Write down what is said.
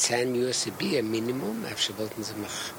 10 Jahre Sibir Minimum, ob sie wollten sie mich